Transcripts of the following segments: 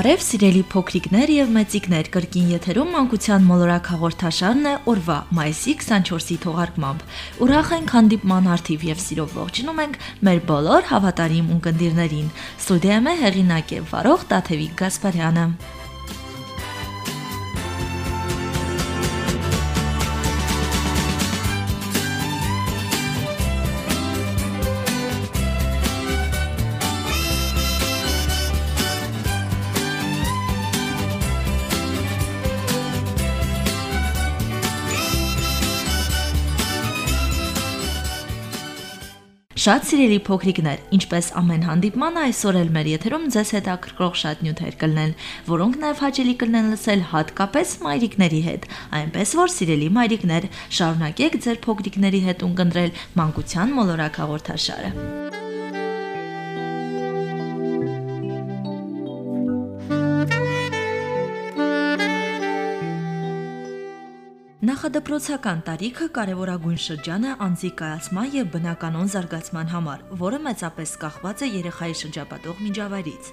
Բարև սիրելի փոքրիկներ եւ մեծիկներ, կրկին եթերում մանկության մոլորակ հաղորդաշարն է օրվա մայիսի 24-ի թողարկմամբ։ Ուրախ ենք հանդիպման արդիվ եւ սիրով ողջունում ենք մեր բոլոր հավատարիմ ունկնդիրներին։ Ստուդիայում է հեղինակ եւ վարող Տաթևիկ Գասպարյանը։ Շատ սիրելի փոքրիկներ, ինչպես ամեն հանդիպման այսօր էլ մեր եթերում ձեզ հետ ակրկրող շատ նյութեր կլնեն, որոնք նաև հաճելի կլնեն լսել հատկապես մայրիկների հետ։ Այնպես որ սիրելի մայրիկներ, շարունակեք ձեր փոքրիկների հետ ունկնդրել մանկության մոլորակ հաղորդաշարը։ Նախադպրոցական տարիքը կարևորագույն շրջան է անձի կայացման եւ բնականոն զարգացման համար, որը մեծապես կախված է երեխայի շրջապատող միջավայրից։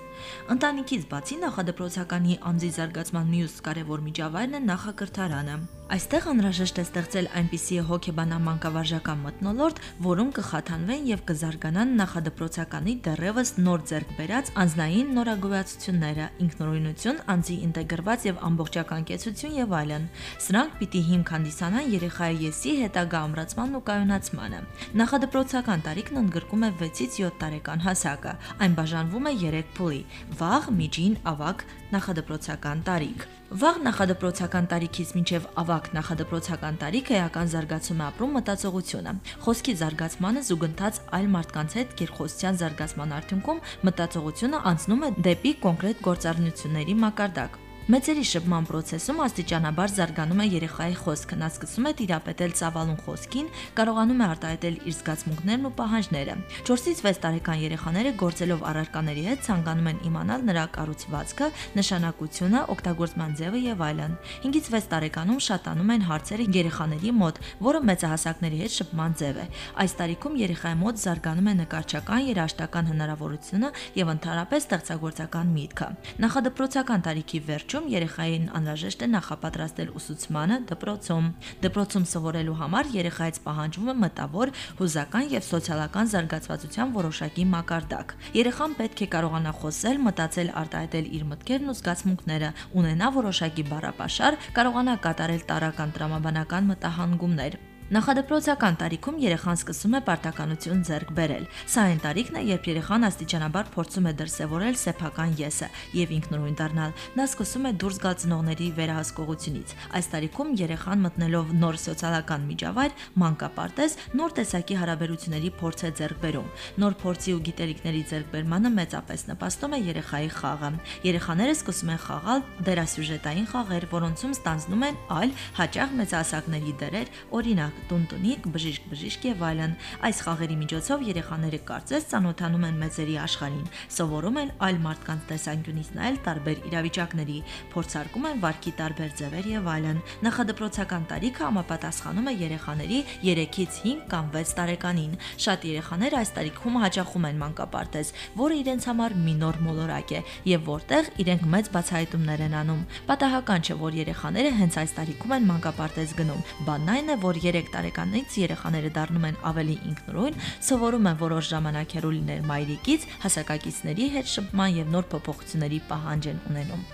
Ընտանիքից բացի նախադպրոցականի անձի զարգացման մյուս կարևոր միջավայրն է նախակրթարանը։ Այստեղ անհրաժեշտ է ստեղծել այնպիսի հոգեբանական մանկավարժական մթնոլորտ, որում կխաթանվեն եւ կզարգանան նախադպրոցականի դեռևս նոր ձեռք բերած անznային նորագույացությունները, ինքնուրույնություն, անձի ինտեգրված եւ ամբողջական կեցություն եւ այլն։ Սրանք պիտի հիմք հանդիսանան երեխայի եսի հետագա ամրացման ու կայունացմանը։ Նախադպրոցական տարիքն ընդգրկում է 6-ից 7 տարեկան հասակը։ Այն բաժանվում է 3 փուլի՝ վաղ, միջին, ավագ նախադպրոցական տարիք։ Վաղ նախադպրոցական տարիքից մինչև ավագ նախադպրոցական տարիքը էական զարգացում է ապրում մտածողությունը։ Խոսքի զարգացմանը զուգընթաց այլ մարդկանց հետ գերխոսության զարգացման արդյունքում մտածողությունը անցնում է դեպի կոնկրետ գործառնությունների մակարդակ։ Մեծերի շփման process-ում աստիճանաբար զարգանում է երեխայի խոսքը, նա սկսում է տիրապետել ծավալուն խոսքին, կարողանում է արտահայտել իր զգացմունքներն ու պահանջները։ 4-ից 6 տարեկան երեխաները գործելով առարկաների հետ ցանկանում են իմանալ նրա կառուցվածքը, նշանակությունը, օգտագործման ձևը եւ այլն։ 5-ից 6 տարեկանում շատանում են հարցերը երեխաների մոտ, որը մեծահասակների հետ շփման ձև է։ Այս տարիքում երեխայի մոտ զարգանում է նկարչական, երաժշտական հնարավորությունը եւ ընդհանրապես ստեղծագործական միտքը։ Նախադպրոցական տարիքի վերջում վերջում երեխային անհրաժեշտ է նախապատրաստել ուսուցմանը դպրոցում։ Դպրոցում սովորելու համար երեխայից պահանջվում է մտավոր, հուզական եւ սոցիալական զարգացվածության որոշակի մակարդակ։ Երեխան պետք է կարողանա խոսել, մտածել, արտահայտել իր մտքերն ու զգացմունքները, ունենա որոշակի բառապաշար, կարողանա կատարել տարական տրամաբանական մտահանգումներ։ Նախադպրոցական տարիքում երեխան սկսում է պարտականություն ձեռք բերել։ Սա այն տարիքն է, երբ երեխան աստիճանաբար փորձում է դրսևորել սեփական եսը եւ ինքնուրույն դառնալ։ Նա սկսում է դուրս գալ ծնողների վերահսկողությունից։ Այս տարիքում երեխան մտնելով նոր սոցիալական միջավայր, մանկապարտեզ, նոր տեսակի հարաբերությունների փորձ է ձեռք բերում։ Նոր փորձի ու գիտելիքների ձեռքբերմանը մեծապես նպաստում է երեխայի խաղը։ Երեխաները սկսում են խաղալ դերասյուժետային խաղեր, որոնցում ստանձնում են այլ հաճախ մեծահասակների դերեր, օրինակ տունտունիկ, բժիշկ-բժիշկ եւ այլն։ Այս խաղերի միջոցով երեխաները կարծես ծանոթանում են մեծերի աշխարհին, սովորում են այլ մարդկանց տեսանկյունից նայել տարբեր իրավիճակների, փորձարկում են վարքի տարբեր ձևեր եւ այլն։ Նախադպրոցական տարիքը համապատասխանում է երեխաների 3-ից 5 կամ 6 տարեկանին։ Շատ երեխաներ այս տարիքում հաճախում են մանկապարտեզ, որը իրենց համար մի նոր մոլորակ է եւ որտեղ իրենք մեծ բացահայտումներ են անում։ Պատահական չէ, որ երեխաները հենց այս տարիքում են մանկապարտեզ գնում։ Բանն այն է, որ 3 3 տարեկանից երեխաները դառնում են ավելի ինքնուրույն, սովորում են որոշ ժամանակ հեռու լինել մայրիկից, հասակակիցների հետ շփման եւ նոր փոփոխությունների պահանջ են ունենում։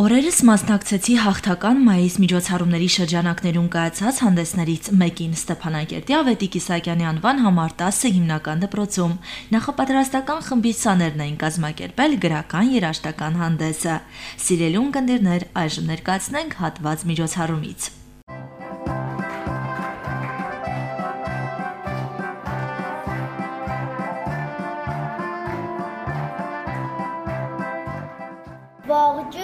Օրերս մասնակցեցի հաղթական մայիս միջոցառումների շրջանակներում կայացած հանդեսներից մեկին Ստեփանակերտի Ավետիք Իսակյանի անվան համար 10 հիմնական դպրոցում։ Նախապատրաստական խմբի սաներն էին կազմակերպել գրական երաժշտական հանդեսը։ Սիրելի ունկնդիրներ, այժմ ներկայացնենք հատված միջոցառումից։ ասենք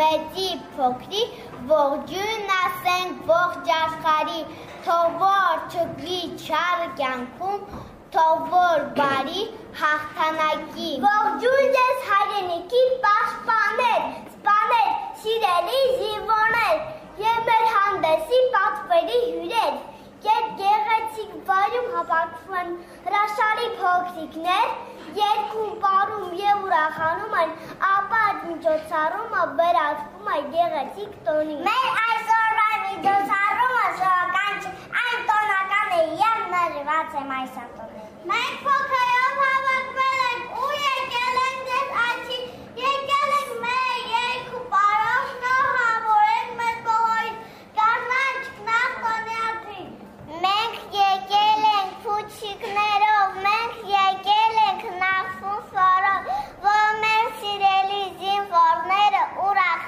մեծի փոքրի, ողջույն ասենք ողջ աշխարհի, թող որ չգի չար կյանքում, թող որ բարի հաղթանակի։ Ողջույն ես հայրենիքի պաշտպաներ, սպաներ, սիրելի զինվորներ, եւ մեր հանդեսի պատվերի հյուրեր։ Երբ գեղեցիկ վայրում հապարակվում են հրաշ փոքրիկներ երկու բարում եւ ուրախանում են, ապա այդ միջոցառումը վերածվում է գեղեցիկ տոնի։ Մեր այսօրվա միջոցառումը չի, այն տոնական է եւ նրված է մայիսատոնը։ Մենք փոքրով հավաքվել ենք ու եկել ենք դες աչի, եկել ենք մեր երկու բարով նահավորենք մեր կողոյից, կարնանք նախ տոնյատրին։ Մենք եկել ենք փուչիկներով,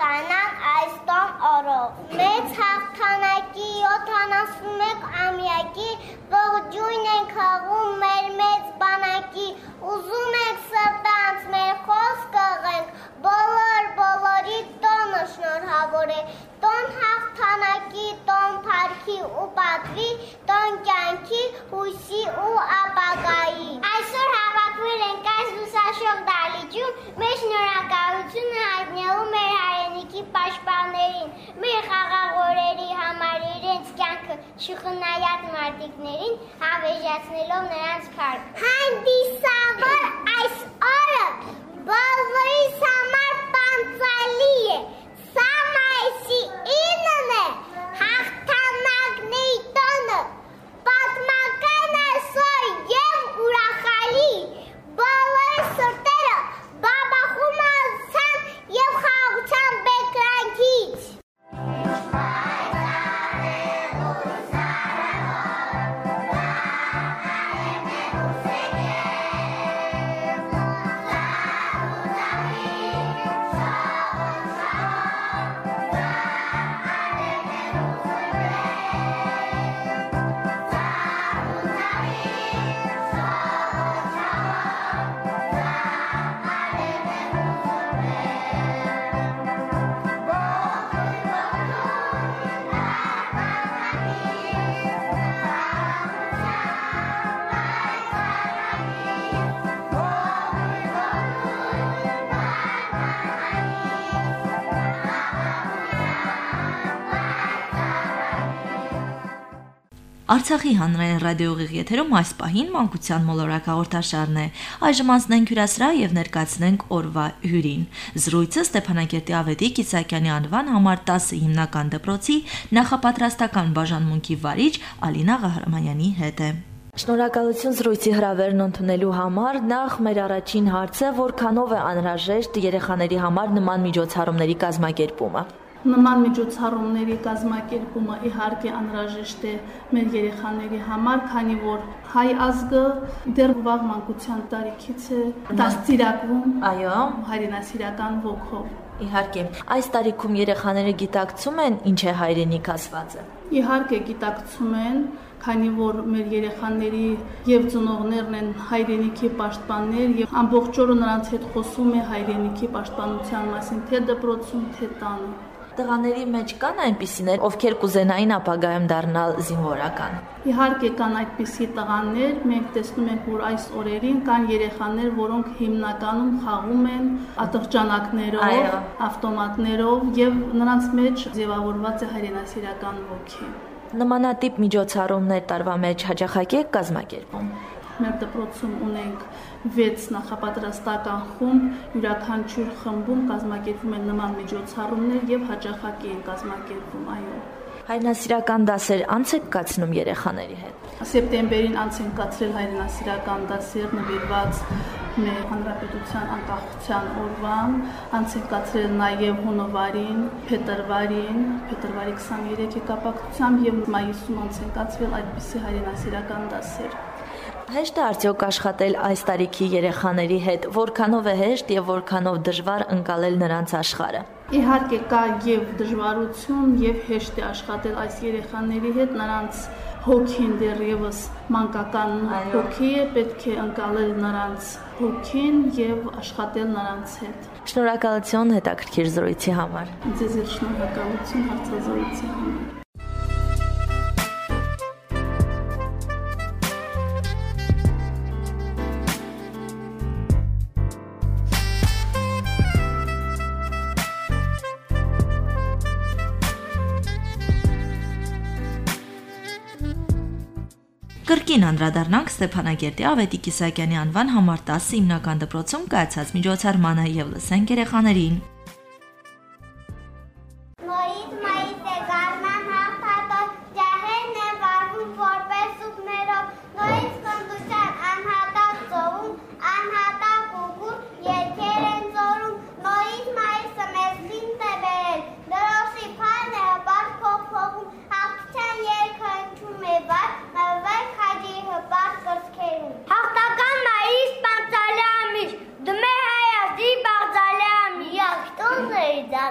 ուրախանան այս տոն օրով։ Մեծ հաղթանակի 71 ամյակի ողջույն ենք հաղում մեր մեծ բանակի, ուզում ենք սրտանց մեր խոսքը ղենք, բոլոր բոլորի տոնը շնորհավորե, տոն հաղթանակի, տոն փառքի ու պատվի, տոն կյանքի, հույսի ու ապագայի։ Այսօր հավաքվել ենք այս լուսաշող դալիճում, մեր մեր հայրենիքի պաշտպաններին, մեր խաղաղորերի համար իրենց կյանքը շխնայած մարտիկներին հավեժացնելով նրանց փառք։ Հանդիսավոր այս օրը բոլորիս համար տանցալի է։ Սա մայիսի Արցախի հանրային ռադիոյի եթերում այս պահին մանկության մոլորակ հաղորդաշարն է։ Այժմ անցնենք հյուրասրահ եւ ներկայացնենք օրվա հյուրին։ Զրույցը Ստեփանակերտի Ավետիք Իսակյանի անվան համար 10 հիմնական դպրոցի նախապատրաստական բաժանմունքի վարիչ Ալինա Ղահարմանյանի հետ է։ Շնորհակալություն զրույցի հրավերն ընդունելու համար։ Նախ մեր առաջին հարցը, որքանով է անհրաժեշտ երեխաների համար նման միջոցառումների կազմակերպումը։ Նման միջոցառումների կազմակերպումը իհարկե անհրաժեշտ է մեր երեխաների համար, քանի որ հայ ազգը դեռ վաղ մանկության տարիքից է դաստիարակվում Այո, հայրենասիրական ոգով։ իհարկե։ Այս տարիքում երեխաները գիտակցում են ինչ է հայրենիք ասվածը։ Իհարկե գիտակցում են, քանի որ մեր երեխաների եւ ծնողներն են հայրենիքի պաշտպաններ եւ ամբողջ օրը նրանց հետ խոսում է հայրենիքի պաշտպանության մասին, թե դպրոցում, թե տանը։ Տղաների մեջ կան այնպիսիներ, ովքեր կուզենային ապագայում դառնալ զինվորական։ Իհարկե կան այդպիսի տղաներ, մենք տեսնում ենք, որ այս օրերին կան երեխաներ, որոնք հիմնականում խաղում են ատղջանակներով, Այո։ ավտոմատներով եւ նրանց մեջ ձևավորված է հայրենասիրական ոգի։ Նմանատիպ միջոցառումներ տարվա մեջ հաջախակի կազմակերպում։ Մեր դպրոցում ունենք 6 նախապատրաստական խումբ, յուրաքանչյուր խմբում կազմակերպվում են նման միջոցառումներ եւ հաջախակի են կազմակերպվում, այո։ Հայրենասիրական դասեր անց եք կացնում երեխաների հետ։ Սեպտեմբերին անց են կացրել հայրենասիրական դասեր նվիրված մեր հանրապետության անկախության օրվան, անց են կացրել նաև հունվարին, փետրվարին, փետրվարի 23-ի կապակցությամբ եւ մայիսում անց են կացվել այդպիսի հայրենասիրական դասեր։ Հեշտ է արդյոք աշխատել այս տարիքի երեխաների հետ, որքանով է հեշտ եւ որքանով դժվար ընկալել նրանց աշխարհը։ Իհարկե կա եւ դժվարություն եւ հեշտ է աշխատել այս երեխաների հետ, նրանց հոգին դեռևս մանկական հոգի է, պետք է ընկալել նրանց հոգին եւ աշխատել նրանց հետ։ Շնորհակալություն հետաքրքիր զրույցի համար։ Ձեզ շնորհակալություն հարցազրույցի համար։ Կրկին անդրադառնանք Ստեփանագերտի Ավետիք Իսակյանի անվան համար 10 հիմնական դպրոցում կայացած միջոցառմանը եւ լսենք երեխաներին։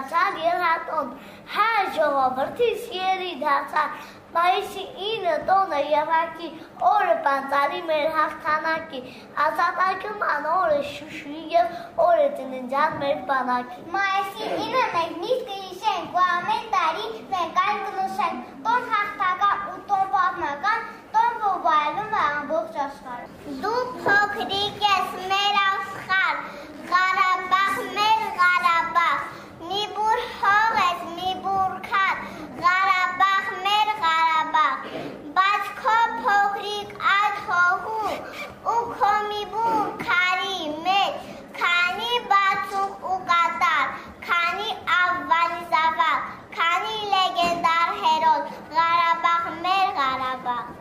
Դարձավ երհատոն, հա ժողովրդի սիրելի դարձավ, մայիսի ինը տոնը եվակի, օրը պանցալի մեր հաղթանակի, ազատակման օրը շուշուի և օրը տննջան մեր բանակի։ Մայիսի ինը մենք միշտ կհիշենք ու ամեն տարի մենք այն կնշենք, տոն հաղթական ու տոն պատմական, տոն ովայելում է ամբողջ աշխարհը։ Դու փոքրիկ ես մեր աշխարհ, Ղարաբաղ մեր Ղարաբաղ, մի բուր հող ես, մի բուր քար, Ղարաբաղ մեր Ղարաբաղ, բայց քո փոքրիկ այդ հողում ու քո մի բուր քարի մեջ, քանի բացուկ ու կատար, քանի ավվալի զավակ, քանի լեգենդար հերոս, Ղարաբաղ մեր Ղարաբաղ,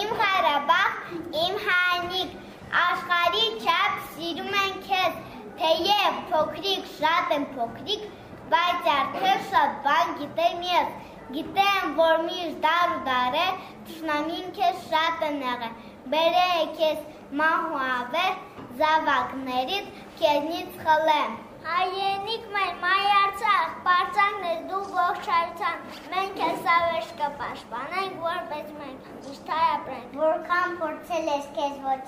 իմ Ղարաբաղ, իմ հայնիկ, աշխարի չափ սիրում են քեզ, թեև փոքրիկ շատ են փոքրիկ, բայց արդեն շատ բան գիտեմ ես, գիտեմ, որ միշտ դար ու դար է, թշնամին քեզ շատ է եղել, բերե է քեզ մահու ավեր, զավակներիդ քեզնից խլեմ։ Հայենիկ մեր մայ արցախ, պարծանքն ես դու ողջայցան, մենք ես ավերջ կպաշտպանենք, որպես մենք միշտ հայ ապրենք։ Որքան փորձել ես քեզ ոչ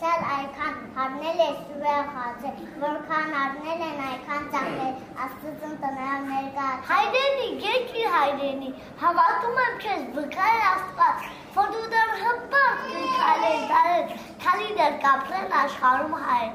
ցել այքան հարնել ես սուվեր խածել, որքան արնել են այքան ծախել, աստծուն տնավ ներկա։ Հայրենի, եկի հայրենի, հավատում եմ քեզ վկայ աստված, որ դու դեռ հպարտ կքալես դարել, քանի դեռ կապրեն աշխարհում հայր։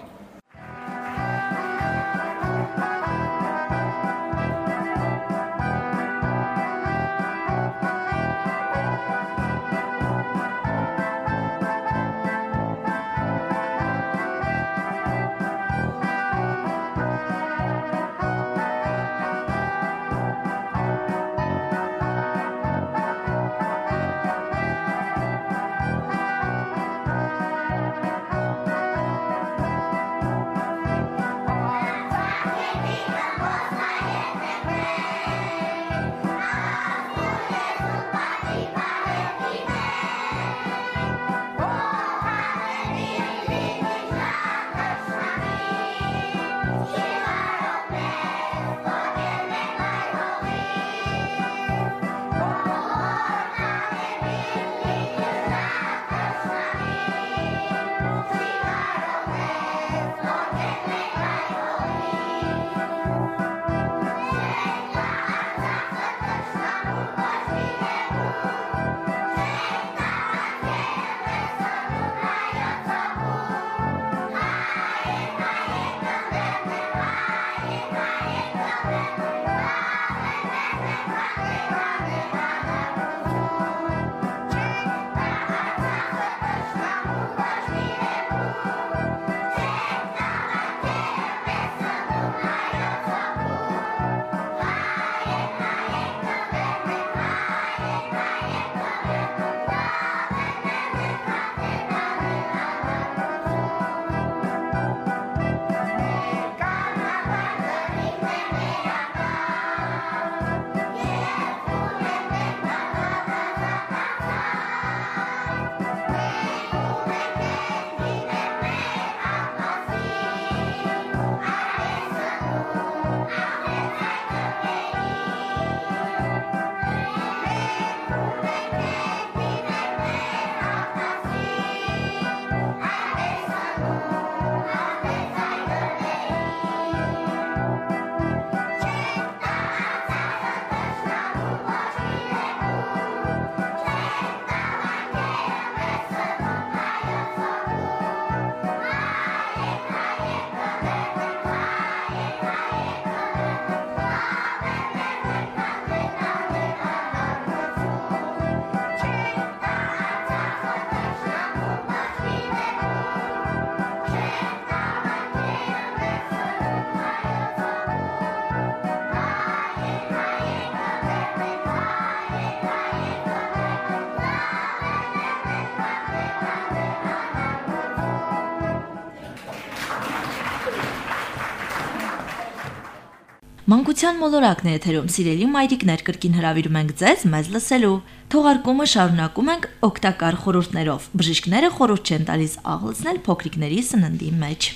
Մանկության մոլորակն է եթերում, սիրելի մայրիկներ, կրկին հրավիրում ենք ձեզ մեզ լսելու։ Թողարկումը շարունակում ենք օգտակար խորհուրդներով։ Բժիշկները խորհուրդ չեն տալիս աղլցնել փոքրիկների սննդի մեջ։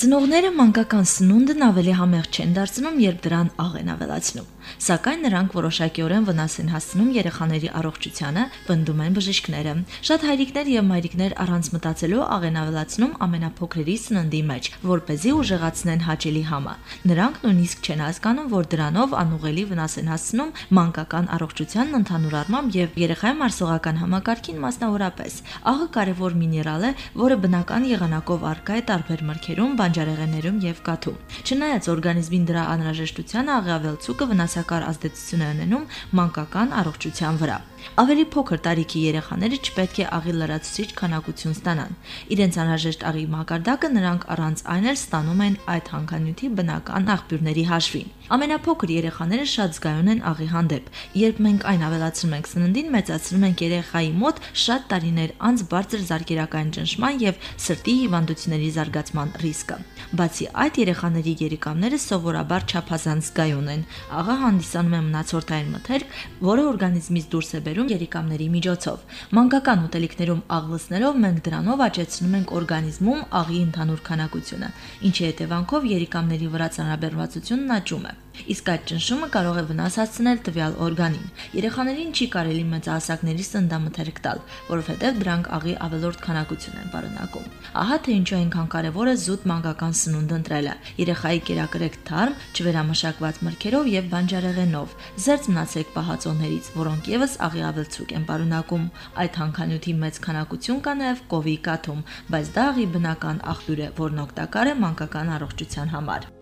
Ծնողները մանկական սնունդն ավելի համեղ չեն դարձնում, երբ դրան աղ են ավելացնում։ Սակայն նրանք որոշակիորեն վնաս են հասցնում երեխաների առողջությանը, պնդում են բժիշկները։ Շատ հայրիկներ եւ մայրիկներ առանց մտածելու աղ են ավելացնում ամենափոքրերի սննդի մեջ, որ เป զի ուժեղացնեն հաճելի համը։ Նրանք նույնիսկ չեն հասկանում, որ դրանով անուղելի վնաս են հասցնում մանկական առողջությանն ընդհանուր առմամբ եւ երեխայի մարսողական համակարգին մասնավորապես։ Աղը կարևոր միներալ է, որը բնական եղանակով առկա է տարբեր մրգերում, բանջարեղեններում եւ կաթում։ Չնայած օրգանիզմին դրա անհրաժեշտությանը աղավել ցուկը վնասակար ազդեցություն է ունենում մանկական առողջության վրա։ Ավելի փոքր տարիքի երեխաները չպետք է աղի լրացուցիչ քանակություն ստանան։ Իրենց անհրաժեշտ աղի մակարդակը նրանք առանց այն էլ ստանում են այդ հանքանյութի բնական աղբյուրների հաշվին։ Ամենափոքր երեխաները շատ զգայուն են աղի հանդեպ։ Երբ մենք այն ավելացնում ենք սննդին, մեծացնում ենք երեխայի մոտ շատ տարիներ անց բարձր զարգերական ճնշման եւ սրտի հիվանդությունների զարգացման ռիսկը։ Բացի այդ, երեխաների երիկամները սովորաբար չափազանց զգայուն են։ Աղը հանդիսանում է մնացորդային մթերք, որը օրգանիզմից դուրս է բերում երիկամների միջոցով։ Մանկական ուտելիքներում աղ լցնելով մենք դրանով աճեցնում ենք օրգանիզմում աղի ընդհանուր քանակությունը, ինչի հետևանքով երիկամների վրա ծանրաբեռվածությունն աճում է։ Իսկ այդ ճնշումը կարող է վնաս հասցնել տվյալ օրգանին։ Երեխաներին չի կարելի մեծահասակների սննդամթերք տալ, որովհետև դրանք աղի ավելորդ քանակություն են պարունակում։ Ահա թե ինչու այնքան կարևոր է զուտ մանկական սնունդ ընտրելը։ Երեխայի կերակրեք թարմ, չվերամշակված մրգերով եւ բանջարեղենով։ Զերծ մնացեք պահածոներից, որոնք եւս աղի ավելցուկ են պարունակում։ Այդ հանքանյութի մեծ քանակություն կա նաեւ կովի կաթում, բայց դա աղի բնական աղբյուր է, որն օգտակար է մանկական առողջության համար։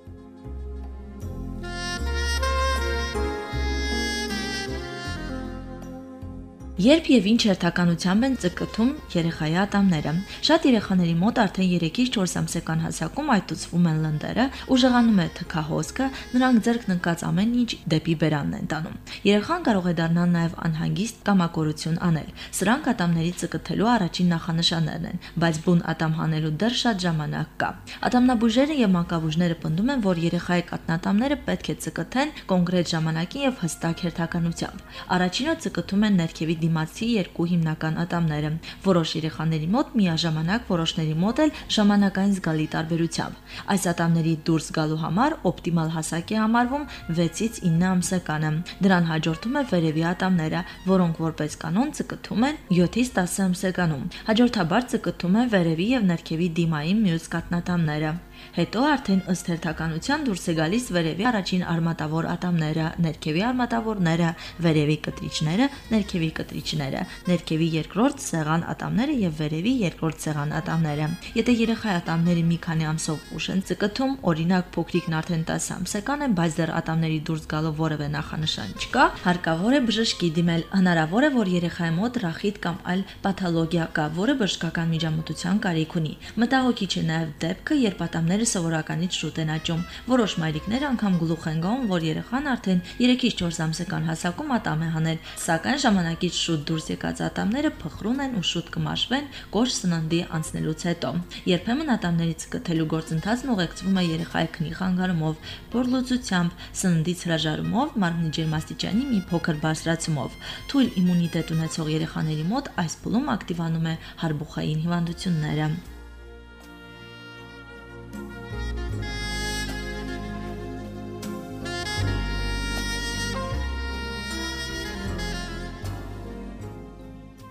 Երբ եւ ինչ հերթականությամբ են ցկթում երեխայի ատամները։ Շատ երեխաների մոտ արդեն 3-ից 4 ամսական հասակում այտուցվում են լնդերը, ուժեղանում է թքահոսքը, նրանք ձեռք նկած ամեն ինչ դեպի բերանն են տանում։ Երեխան կարող է դառնալ նաեւ անհանգիստ կամակորություն անել։ Սրանք ատամների ցկթելու առաջին նախանշաններն են, բայց բուն ատամ հանելու դեռ շատ ժամանակ կա։ Ատամնաբույժերը եւ մանկաբույժները պնդում են, որ երեխայի կատնատամները պետք է ցկթեն կոնկրետ ժամանակին եւ հստակ հերթականությամբ։ Առաջինը ցկթում են ներքևի դիմացի երկու հիմնական ատամները։ Որոշ երեխաների մոտ միաժամանակ, որոշների մոտ էլ ժամանակային զգալի տարբերությամբ։ Այս ատամների դուրս գալու համար օպտիմալ հասակ է համարվում 6-ից 9 ամսականը։ Դրան հաջորդում է վերևի ատամները, որոնք որպես կանոն ցկթում են 7-ից 10 ամսականում։ Հաջորդաբար ցկթում են վերևի եւ ներքևի դիմային մյուս կատնատամները։ Հետո արդեն ըստ հերթականության դուրս է գալիս վերևի առաջին արմատավոր ատամները, ներքևի արմատավորները, վերևի կտրիչները, ներքևի կտրիչները, ներքևի երկրորդ սեղան ատամները եւ վերևի երկրորդ սեղան ատամները։ Եթե երեխայի ատամները մի քանի ամսով ուշ են ցկթում, օրինակ փոքրիկն արդեն 10 ամսական է, բայց դեռ ատամների դուրս գալով որևէ նախանշան չկա, հարկավոր է բժշկի դիմել։ Հնարավոր է, որ երեխայի մոտ ռախիտ կամ այլ պաթոլոգիա կա, որը բժշկական միջամտության կարիք ունի։ Մտահոգիչ է նաև դեպքը, երբ ատամները ատամները սովորականից շուտ են աճում։ Որոշ մայրիկներ անգամ գլուխ են գաում, որ երեխան արդեն 3-ից 4 ամսական հասակում ատամ է հանել, սակայն ժամանակից շուտ դուրս եկած ատամները փխրուն են ու շուտ կմաշվեն կոշ սննդի անցնելուց հետո։ Երբեմն ատամներից կթելու գործընթացն ուղեկցվում է երեխայի քնի խանգարումով, բորլուծությամբ, սննդից հրաժարումով, մարմնի ջերմաստիճանի մի փոքր բարձրացումով։ Թույլ իմունիտետ ունեցող երեխաների մոտ այս փուլում ակտիվանում է հարբուխային հիվանդությունները։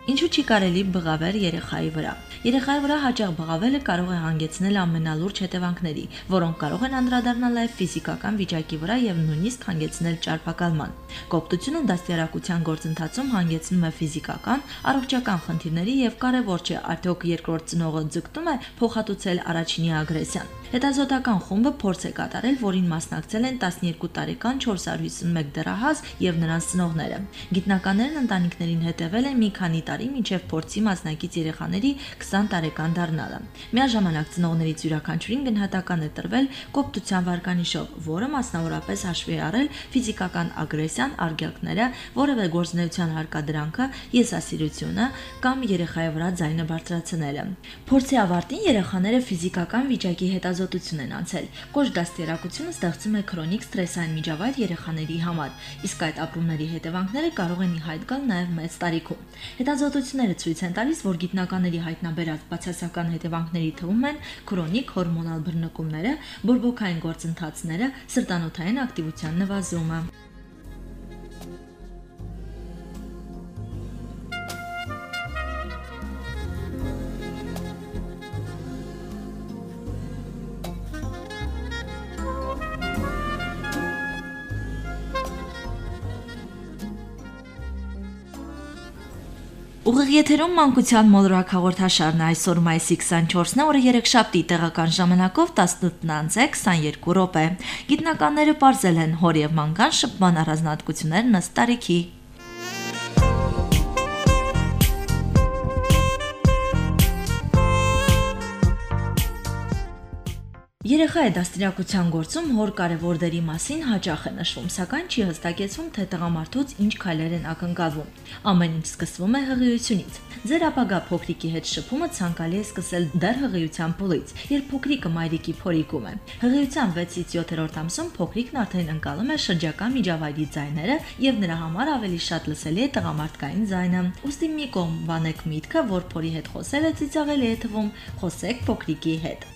Ինչու չի կարելի բղավել երեխայի վրա։ Երեխայի վրա հաճախ բղավելը կարող է հանգեցնել ամենալուրջ հետևանքների, որոնք կարող են անդրադառնալ նաև ֆիզիկական վիճակի վրա եւ նույնիսկ հանգեցնել ճարպակալման։ Կոպտությունը դաստիարակության գործընթացում հանգեցնում է ֆիզիկական, առողջական խնդիրների եւ կարեւոր չէ արդյոք երկրորդ ծնողը ձգտում է փոխհատուցել առաջինի ագրեսիան։ Հետազոտական խումբը փորձ է կատարել, որին մասնակցել են 12 տարեկան 451 դեռահաս եւ նրանց ծնողները։ Գիտնականներն ընտանիքներին հետևել են մի քանի տարի մինչև փորձի մասնակից երեխաների 20 տարեկան դառնալը։ Միաժամանակ ծնողներից յուրաքանչյուրին գնահատական է տրվել կոպտության վարկանիշով, որը մասնավորապես հաշվի առել ֆիզիկական ագրեսիան, արգելքները, որևէ գործնեության հարկադրանքը, եսասիրությունը կամ երեխայի վրա ձայնը բարձրացնելը։ Փորձի ավարտին երեխաները ֆիզիկական վիճակի հետազոտություն են անցել։ Կոշ դաստիարակությունը ստեղծում է քրոնիկ ստրեսային միջավայր երեխաների համար, իսկ այդ ապրումների հետևանքները կարող են ի հայտ գալ նաև մեծ տարիքում։ Հետազոտությունները ցույց են տալիս, որ գիտնականների հայտնաբերած բացասական հետևանքների թվում են քրոնիկ հորմոնալ բռնկումները, բորբոքային գործընթացները, սրտանոթային ակտիվության նվազումը։ Ուղիղ եթերում մանկության մոլորակ հաղորդաշարն այսօր մայիսի 24-ն է, օրը 3 շաբթի տեղական ժամանակով 18:22 րոպե։ Գիտնականները ողջել են հոր եւ մանկան շփման առանձնահատկություններն ըստ տարիքի։ Երեխայի դաստիարակության գործում հոր կարևոր դերի մասին հաճախ է նշվում, սակայն չի հստակեցվում, թե տղամարդուց ինչ քայլեր են ակնկալվում։ Ամեն ինչ սկսվում է հղիությունից։ Ձեր ապագա փոքրիկի հետ շփումը ցանկալի է սկսել դեռ հղիության փուլից, երբ փոքրիկը մայրիկի փորիկում է։ Հղիության 6-ից 7-րդ ամսում փոքրիկն արդեն ընկալում է շրջակա միջավայրի ձայները եւ նրա համար ավելի շատ լսելի է տղամարդկային ձայնը։ Ոստի մի կողմ վանեք միտքը, որ փորի հետ խոսելը ծիծաղելի է թվում, խոսեք փոքրիկի հետ։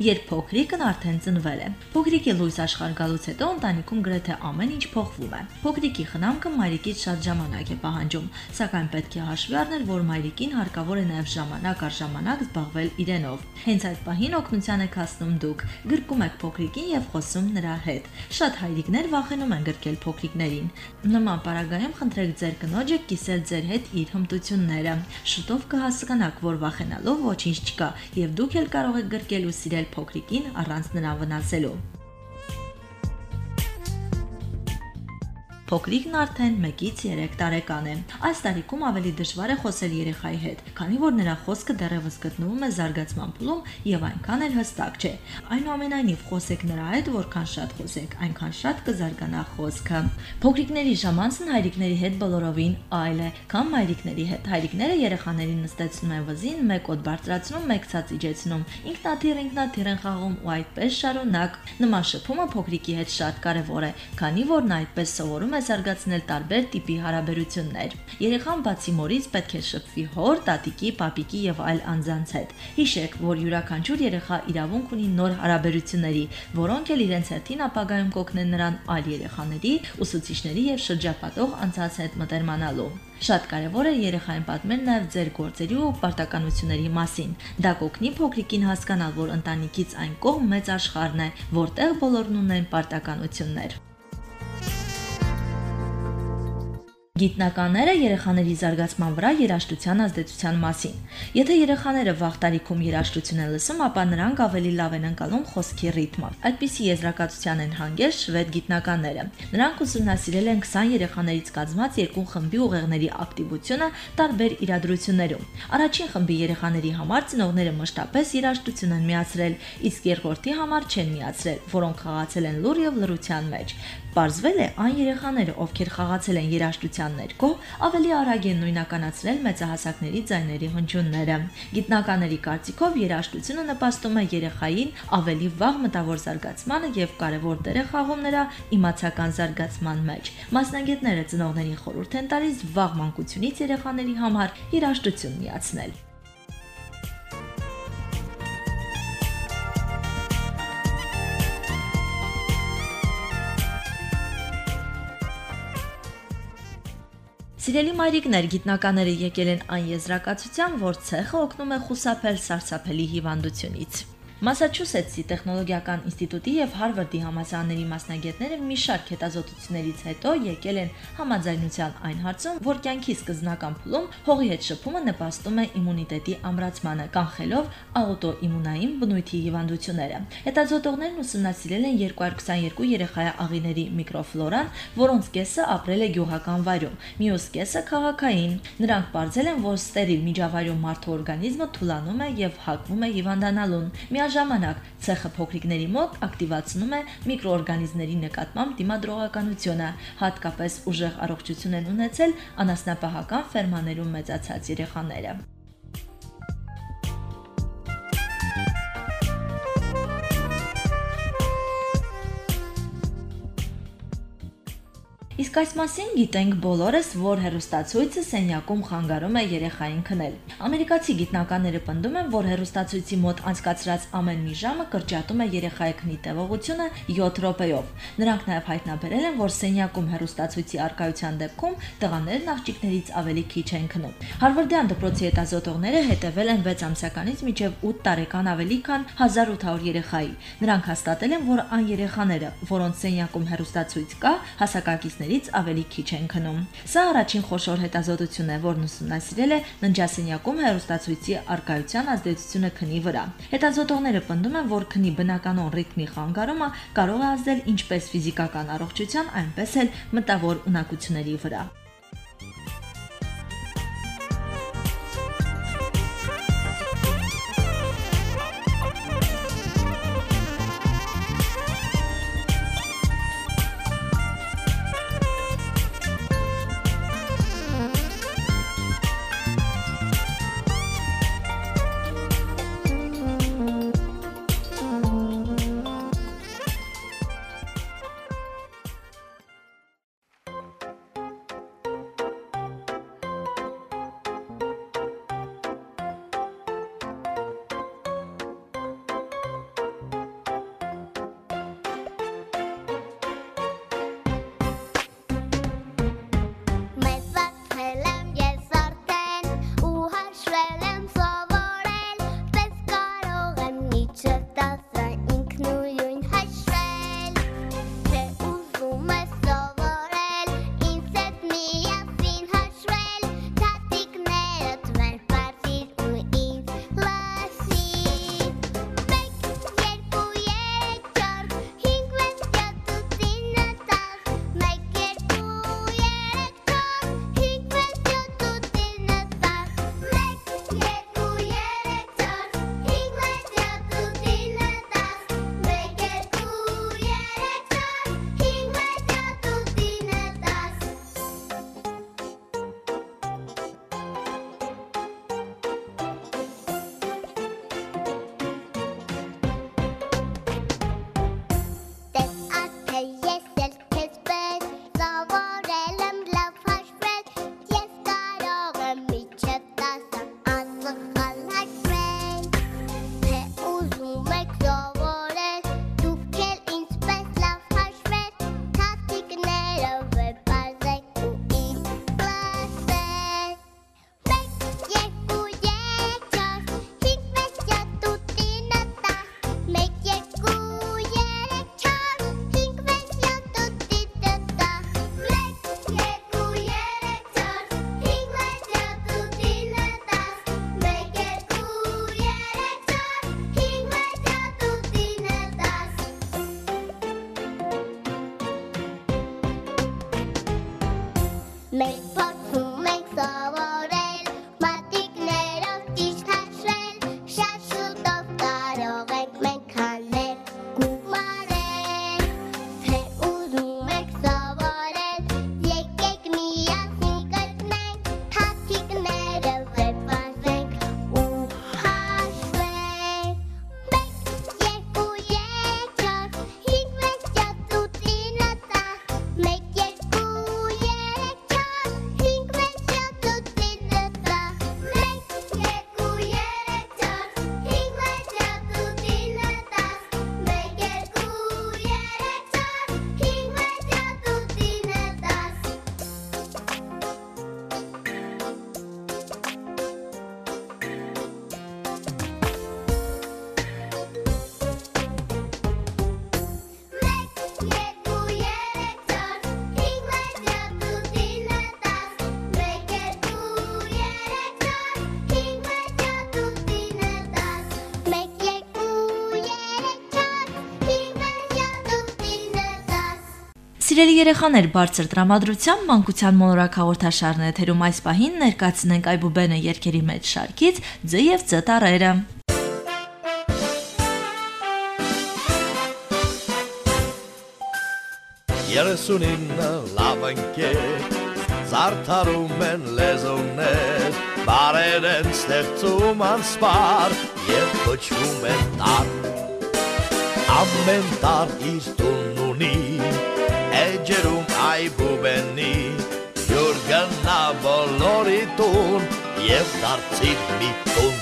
երբ փոքրիկն արդեն ծնվել է։ Փոքրիկի լույս աշխարհ գալուց հետո ընտանիքում գրեթե ամեն ինչ փոխվում է։ Փոքրիկի խնամքը մայրիկից շատ ժամանակ է պահանջում, սակայն պետք է հաշվի առնել, որ մայրիկին հարկավոր է նաև ժամանակ առ ժամանակ զբաղվել իրենով։ Հենց այդ պահին օգնության եք հասնում դուք, գրկում եք փոքրիկին եւ խոսում նրա հետ։ Շատ հայրիկներ վախենում են գրկել փոքրիկներին։ Նման պարագայում խնդրեք ձեր կնոջը կիսել ձեր հետ իր հմտությունները։ Շուտով կհասկանաք, որ վախենալով ոչինչ չկա եւ դուք էլ կարող եք գրկել ու սիրել փոքրիկին առանց նրան վնասելու։ Փոքրիկն արդեն 1-ից 3 տարեկան է։ Այս տարիքում ավելի դժվար է խոսել երեխայի հետ, քանի որ նրա խոսքը դեռևս գտնվում է զարգացման փուլում եւ այնքան էլ հստակ չէ։ Այնուամենայնիվ խոսեք նրա հետ, որքան շատ խոսեք, այնքան շատ կզարգանա խոսքը։ Փոքրիկների ժամանցն հայրիկների հետ բոլորովին այլ է, քան մայրիկների հետ։ Հայրիկները երեխաներին նստեցնում են վզին, մեկ օդ բարձրացնում, մեկ ցած իջեցնում, ինքնաթիռ ինքնաթիռ են խաղում ու այդպես շարունակ։ Նման շփումը փոքրիկի հետ շատ կարեւոր է, քանի որ նա այդպես սովորում է է զարգացնել տարբեր տիպի հարաբերություններ։ Երեխան բացի մորից պետք է շփվի հոր, տատիկի, պապիկի եւ այլ անձանց հետ։ Հիշեք, որ յուրաքանչյուր երեխա իրավունք ունի նոր հարաբերությունների, որոնք էլ իրենց հերթին ապագայում կօգնեն նրան այլ երեխաների, ուսուցիչների եւ շրջապատող անձանց հետ մտերմանալու։ Շատ կարևոր է երեխային պատմել նաև ձեր գործերի ու պարտականությունների մասին։ Դա կօգնի փոքրիկին հասկանալ, որ ընտանիքից այն կողմ մեծ աշխարհն է, որտեղ բոլորն ունեն պարտականություններ։ Գիտնականները երեխաների զարգացման վրա երաժշտության ազդեցության մասին։ Եթե երեխաները վաղ տարիքում երաժշտություն են լսում, ապա նրանք ավելի լավ են անցալում խոսքի ռիթմը։ Այդպիսի եզրակացության են հանգել շվեդ գիտնականները։ Նրանք ուսումնասիրել են 20 երեխաներից կազմած երկու խմբի ուղեղների ակտիվությունը տարբեր իրադրություններում։ Առաջին խմբի երեխաների համար ծնողները մշտապես երաժշտություն են միացրել, իսկ երկրորդի համար չեն միացրել, որոնք խաղացել են լուր եւ լրության մեջ։ Պարզվել է, այն երեխաները, ովքեր խաղացել են երաժշտության ներքո, ավելի արագ են նույնականացրել մեծահասակների ձայների հնչյունները։ Գիտնականների կարծիքով երաժշտությունը նպաստում է երեխային ավելի վաղ մտավոր զարգացմանը եւ կարևոր դեր է խաղում նրա իմացական զարգացման մեջ։ Մասնագետները ծնողներին խորհուրդ են տալիս վաղ մանկությունից երեխաների համար երաժշտություն միացնել։ Սիրելի մայրիկներ, գիտնականները եկել են այն եզրակացության, որ ցեխը օգնում է խուսափել սարսափելի հիվանդությունից։ Մասաչուսեթսի տեխնոլոգիական ինստիտուտի եւ Հարվարդի համալսարանների մասնագետները մի շարք հետազոտություններից հետո եկել են համաձայնության այն հարցում, որ կյանքի սկզբնական փուլում հողի հետ շփումը նպաստում է իմունիտետի ամրացմանը, կանխելով աուտոիմունային բնույթի հիվանդությունները։ Հետազոտողներն ուսումնասիրել են 222 երեխայի աղիների միկրոֆլորան, որոնց կեսը ապրել է գյուղական վայրում, մյուս կեսը քաղաքային։ Նրանք ողջել են, որ ստերիլ միջավայրում մարդու օրգանիզմը թուլանում է եւ հակվում է հիվանդանալուն։ Միաժամանակ ցեխը փոքրիկների մոտ ակտիվացնում է միկրոօրգանիզմների նկատմամբ դիմադրողականությունը, հատկապես ուժեղ առողջություն են ունեցել անասնապահական ֆերմաներում մեծացած երեխաները։ Իսկ այս մասին գիտենք բոլորս, որ հերոստացույցը սենյակում խանգարում է երեխային քնել։ Ամերիկացի գիտնականները պնդում են, որ հերոստացույցի մոտ անցկացրած ամեն մի ժամը կրճատում է երեխայի քնի տևողությունը 7 րոպեով։ Նրանք նաև հայտնաբերել են, որ սենյակում հերոստացույցի արկայության դեպքում տղաներն աղջիկներից ավելի քիչ են քնում։ Հարվարդյան դպրոցի հետազոտողները հետևել են 6 ամսականից մինչև 8 տարեկան ավելի քան 1800 երեխայի։ Նրանք հաստատել են, որ այն երեխաները, որոնց սենյակում հերոստացույց կա, հասակակիցների տարիներից ավելի քիչ են քնում։ Սա առաջին խոշոր հետազոտությունն է, որն ուսումնասիրել է ննջասենյակում հեռուստացույցի արկայության ազդեցությունը քնի վրա։ Հետազոտողները պնդում են, որ քնի բնականon ռիթմի խանգարումը կարող է ազդել ինչպես ֆիզիկական առողջության, այնպես էլ մտավոր ունակությունների վրա։ Սիրելի երեխաներ, բարձր տրամադրությամբ մանկության մոլորակ հաղորդաշարն է թերում այս պահին ներկայացնենք Այբուբենը երկերի մեջ շարքից ձ եւ ձ տարերը։ Երեսունինը լավ ընկեր Զարդարում են լեզուներ Բարեր են ստեղծում անսպար Եվ կոչվում են տար Ամեն տար իր տունն ունի Էջերում այբուբենի Յուր գնա բոլորի տուն Եվ դարձիր մի տուն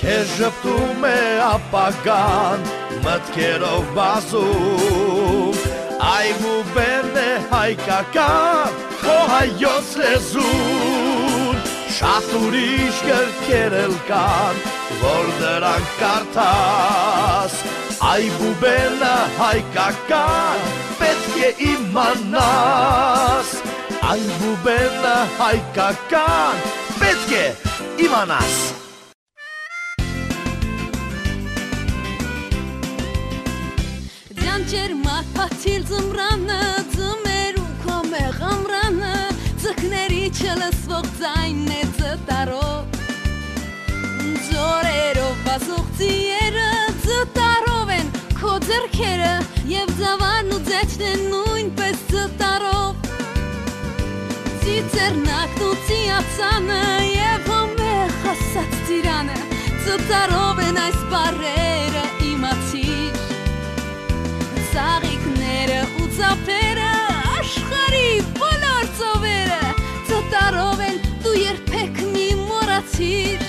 Քեզ ժպտում է ապագան Մտքերով բազում Այբուբեն է հայկական Քո հայոց լեզուն Շատ ուրիշ գրքեր էլ կան Որ դրանք կարդաս Այբուբենը հայկական Պետք է իմանաս Այբուբենը հայկական Պետք է իմանաս Ջանջեր մաթաթիլ ձմրանը ձմեր Ծիացանը եւ համեղ հասած ծիրանը ծտարով են այս բարերը իմացիր Սաղիկները ու ծապերը աշխարի բոլոր ծովերը ծտարով են դու երբեք մի մոռացիր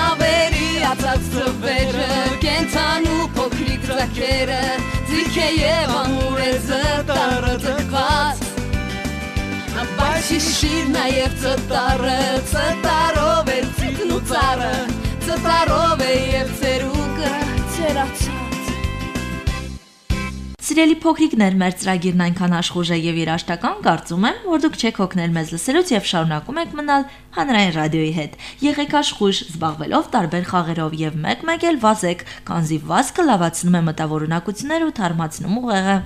Ավերի ածած ծվերը կենցանու փոքրիկ ծակերը ձիք է եւ ամուր է ծտարը ձգված Բայց շիշիր նաև ծտարը, ծտարով է ծիկն ու ծառը, ծտարով է եւ ծերուկը ծերացած Սիրելի փոքրիկներ, մեր ծրագիրն այնքան աշխուժ է եւ երաշտական, կարծում եմ, որ դուք չեք հոգնել մեզ լսելուց եւ շարունակում եք մնալ հանրային ռադիոյի հետ։ Եղեք աշխուժ, զբաղվելով տարբեր խաղերով եւ մեկ-մեկ էլ վազեք, քանզի վազքը լավացնում է մտավորունակությունները ու թարմացնում ուղեղը։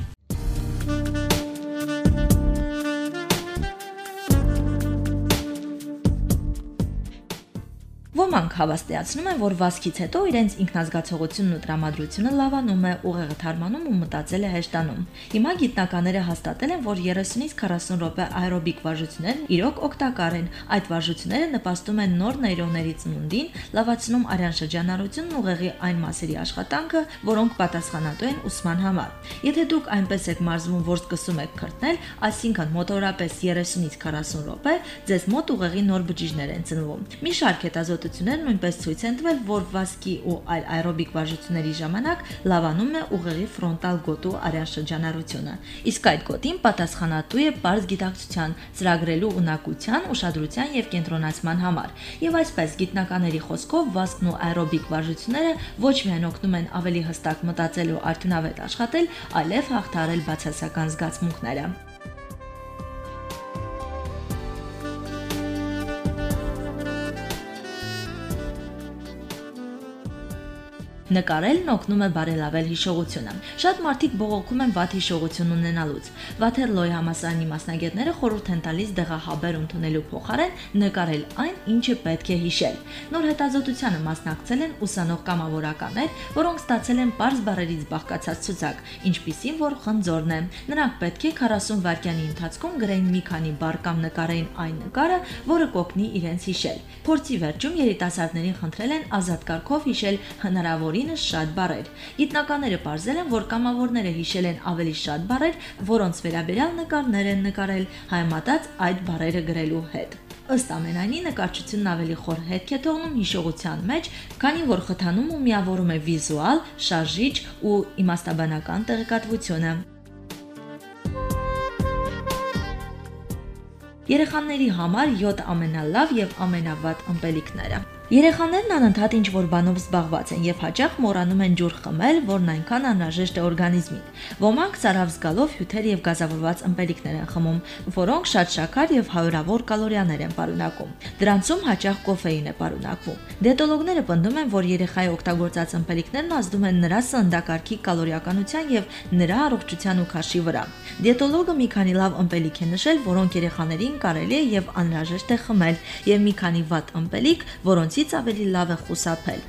Ոմանք հավաստիացնում են, որ վազքից հետո իրենց ինքնազգացողությունն ու տրամադրությունը լավանում է, ուղեղը թարմանում ու մտածելը հեշտանում։ Հիմա գիտնականները հաստատել են, որ 30-ից 40 րոպե աերոբիկ վարժություններն իրոք օգտակար են։ Այդ վարժությունները նպաստում են նոր նեյրոնների ծնունդին, լավացնում արյան շրջանառությունն ուղեղի այն մասերի աշխատանքը, որոնք պատասխանատու են ուսման համար։ Եթե դուք այնպես եք մարզվում, որ սկսում եք քրտնել, այսինքն մոտորապես 30-ից 40 րոպե, ձեզ մոտ ուղեղի նոր բջիջներ են ծնվում։ Մի շարք հետազոտություններ նույնպես ցույց են տվել, որ վազքի ու այլ աերոբիկ վարժությունների ժամանակ լավանում է ուղեղի ֆրոնտալ գոտու արյան շրջանառությունը։ Իսկ այդ գոտին պատասխանատու է բարձ գիտակցության, ծրագրելու ունակության, ուշադրության եւ կենտրոնացման համար։ Եվ այսպես գիտնականների խոսքով վազքն ու աերոբիկ վարժությունները ոչ միայն օգնում են ավելի հստակ մտածել ու արդյունավետ աշխատել, այլև հաղթարել բացասական զգացմունքները։ Նկարելն օգնում է բարելավել հիշողությունը։ Շատ մարդիկ բողոքում են վատ հիշողություն ունենալուց։ Վաթերլոյ համասարանի մասնագետները խորհուրդ են տալիս դեղահաբեր ընդունելու փոխարեն նկարել այն, ինչը պետք է հիշել։ Նոր հետազոտությանը մասնակցել են ուսանող կամավորականներ, որոնք ստացել են པարզ բարերից բաղկացած ցուցակ, ինչպիսին որ խնձորն է։ Նրանք պետք է 40 վայրկյանի ընթացքում գրեին մի քանի բառ կամ նկարեին այն նկարը, որը կօգնի իրենց հիշել։ Փորձի վերջում երիտասարդներին խնդրել են ազատ կարգով հիշել հնարավորին 9-ը շատ բառեր։ Գիտնականները ողրել են, որ կամավորները հիշել են ավելի շատ բառեր, որոնց վերաբերյալ նկարներ են նկարել հայմատած այդ բառերը գրելու հետ։ Ըստ ամենայնի նկարչությունն ավելի խոր հետք է թողնում հիշողության մեջ, քանի որ խթանում ու միավորում է վիզուալ, շարժիչ ու իմաստաբանական տեղեկատվությունը։ Երեխաների համար 7 ամենալավ եւ ամենավատ ըմպելիքները։ Երեխաներն անընդհատ ինչ որ բանով զբաղված են եւ հաճախ մոռանում են ջուր խմել, որն այնքան անհրաժեշտ է օրգանիզմին։ Ոմանք ցարավ զգալով հյութեր եւ գազավորված ըմպելիքներ են խմում, որոնք շատ շաքար եւ հարյուրավոր կալորիաներ են պարունակում։ Դրանցում հաճախ կոֆեին է պարունակվում։ Դիետոլոգները պնդում են, որ երեխայի օգտագործած ըմպելիքներն ազդում են նրա սննդակարգի կալորիականության եւ նրա առողջության ու քաշի վրա։ Դիետոլոգը մի քանի լավ ըմպելիք է նշել, որոնք երեխաներին կարելի է եւ անհրաժեշտ է խմել, եւ մի քանի վատ ըմպելիք, որոնցից ավելի լավ է խուսափել։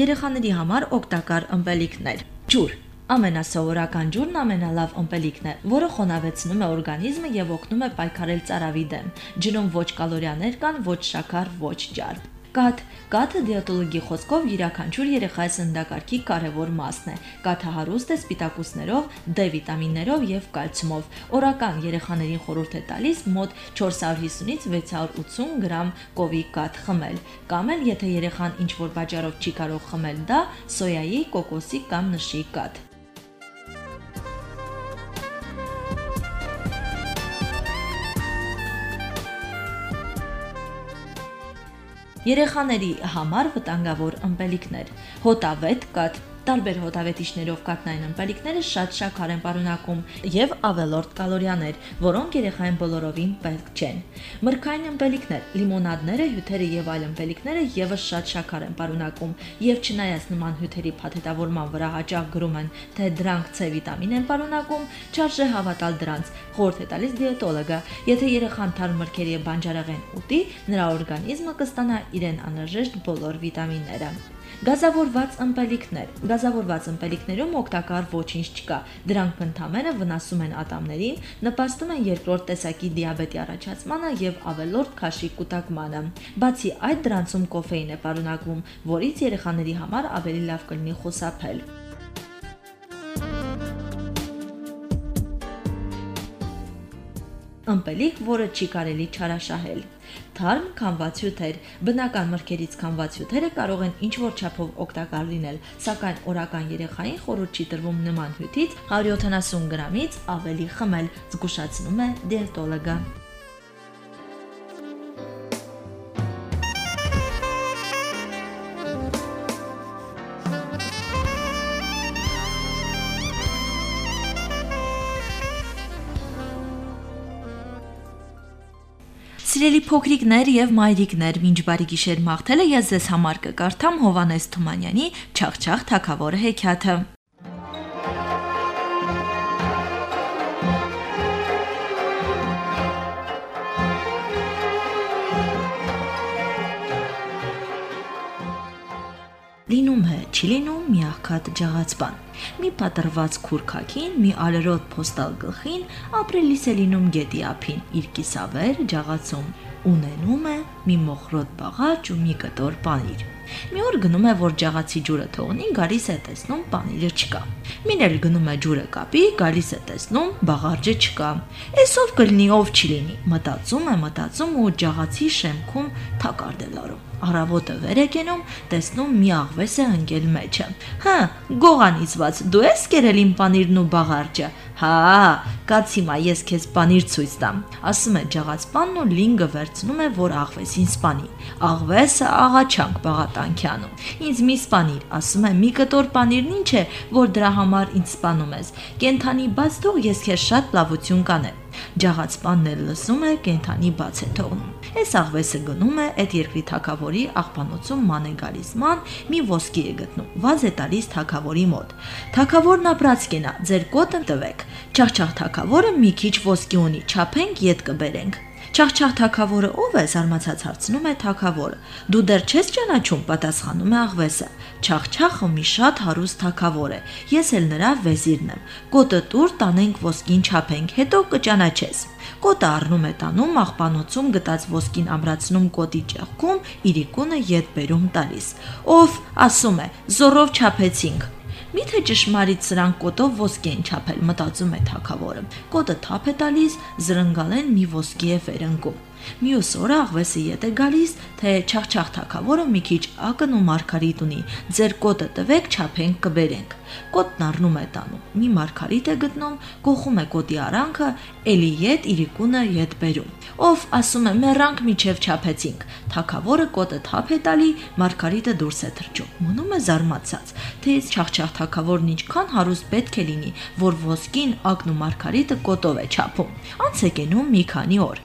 Երեխաների համար օգտակար ըմպելիքներ։ Ջուր Ամենասովորական ջուրն ամենալավ ըմպելիքն է, որը խոնավեցնում է օրգանիզմը եւ օգնում է պայքարել ծարավի դեմ։ Ջրում ոչ կալորիաներ կան, ոչ շաքար, ոչ ջարդ։ Կաթ. Կաթը դիետոլոգի խոսքով յուրաքանչյուր երեխայի սննդակարգի կարևոր մասն է։ Կաթը հարուստ է սպիտակուցներով, D վիտամիններով եւ կալցիումով։ Օրական երեխաներին խորհուրդ է տալիս մոտ 450-ից 680 գրամ կովի կաթ խմել։ Կամ էլ եթե երեխան ինչ որ բաժարով չի կարող խմել դա, սոյայի, կոկոսի կամ նշի կաթ։ Երեխաների համար վտանգավոր ըմպելիքներ։ Հոտավետ կաթ Տարբեր հոտավետիչներով կատնային ըմպելիքները շատ շաքար են պարունակում եւ ավելորդ կալորիաներ, որոնք երեխային բոլորովին պետք չեն։ Մրգային ըմպելիքներ, լիմոնադները, հյութերը եւ այլ ըմպելիքները եւս շատ շաքար են պարունակում եւ չնայած նման հյութերի փաթեթավորման վրա հաճախ գրում են, թե դրանք C վիտամին են պարունակում, չարժե հավատալ դրանց։ Խորհուրդ է տալիս դիետոլոգը, եթե երեխան թարմ մրգերի եւ բանջարեղեն ուտի, նրա օրգանիզմը կստանա իրեն անհրաժեշտ բոլոր վիտամինները։ Գազավորված ըմպելիքներ։ Գազավորված ըմպելիքներում օգտակար ոչինչ չկա։ Դրանք ընդհանրապես վնասում են ատամներին, նպաստում են երկրորդ տեսակի դիաբետի առաջացմանը եւ ավելորդ քաշի կուտակմանը։ Բացի այդ, դրանցում կոֆեին է պարունակվում, որից երեխաների համար ավելի լավ կլինի խուսափել։ ըմպելիք, որը չի կարելի չարաշահել։ Թարմ քանվացյութեր։ Բնական մրգերից քանվացյութերը կարող են ինչ որ չափով օգտակար լինել, սակայն օրական երեխային խորհուրդ չի տրվում նման հյութից 170 գրամից ավելի խմել, զգուշացնում է դիետոլոգը։ Սիրելի փոքրիկներ եւ մայրիկներ, մինչ բարի գիշեր մաղթելը ես ձեզ համար կկարդամ Հովանես Թումանյանի Չախչախ թակավորը հեքիաթը։ Լինում է, չի լինում մի աղքատ ջաղացբան։ Մի պատրված քուրքակին, մի ալերոտ փոստալ գլխին, ապրելիս է լինում գետի ափին, իր կիսավեր ջաղացում։ Ունենում է մի մոխրոտ բաղաճ ու մի կտոր պանիր։ Մի օր գնում է, որ ջաղացի ջուրը թողնի, գալիս է տեսնում պանիրը չկա։ Մին էլ գնում է ջուրը կապի, գալիս է տեսնում բաղարջը չկա։ Էսով կլինի ով չի լինի։ Մտածում է, մտածում ու ջաղացի շեմքում թակարդ է լարում առավոտը վեր է կենում, տեսնում մի աղվես է ընկել մեջը։ Հա, գողանիցված, դու ես կերել իմ պանիրն ու բաղարջը։ Հա, կաց հիմա ես քեզ պանիր ցույց տամ։ Ասում է ջաղացպանն ու լինգը վերցնում է, որ աղվեսին սպանի։ Աղվեսը աղաչանք բաղատանքյանում։ Ինձ մի սպանիր, ասում է մի կտոր պանիրն ինչ է, որ դրա համար ինձ սպանում ես։ Կենթանի բաց թող ես քեզ շատ լավություն կանեմ։ Ջաղացպանն էլ լսում է, կենթանի բաց է թողնում։ Այս աղվեսը գնում է այդ երկրի թակավորի աղբանոցում ման է գալիս ման, մի ոսկի է գտնում։ Վազ է տալիս թակավորի մոտ։ Թակավորն ապրած կենա, ձեր կոտը տվեք։ Չախչախ թակավորը մի քիչ ոսկի ունի, չափենք, յետ կբերենք։ Չախչախ թակավորը ով է զարմացած հարցնում է թակավորը։ Դու դեռ չես ճանաչում, պատասխանում է աղվեսը։ Չախչախը մի շատ հարուստ թակավոր է։ Ես էլ նրա վեզիրն եմ։ Կոտը տուր տանենք ոսկին չափենք, հետո կճանաչես։ Կոտը առնում է տանում աղբանոցում գտած ոսկին ամրացնում կոտի ճեղքում, իրիկունը յետ բերում տալիս։ Ով ասում է, զորով չափեցինք։ Միթե ճշմարիտ սրանք կոտով ոսկի են չափել, մտածում է թակավորը։ Կոտը թափ է տալիս, զրնգալեն մի ոսկի է վերընկում։ Մյուս օրը աղվեսը ետ է գալիս, թե չախչախ թակավորը մի քիչ ակն ու մարգարիտ ունի։ Ձեր կոտը տվեք, չափենք կբերենք։ Կոտն առնում է տանում։ Մի մարգարիտ է գտնում, կողում է կոտի արանքը, էլի ետ իրիկունը ետ բերում։ Ով ասում է մեռանք միջև չափեցինք։ Թակավորը կոտը թափ է տալի, մարգարիտը դուրս է թրջում։ Մնում է զարմացած, թե չախչախ թակավորն ինչքան հարուստ պետք է լինի, որ ոսկին ակն ու մարգարիտը կոտով է չափում։ Անց է կենում մի քանի օր։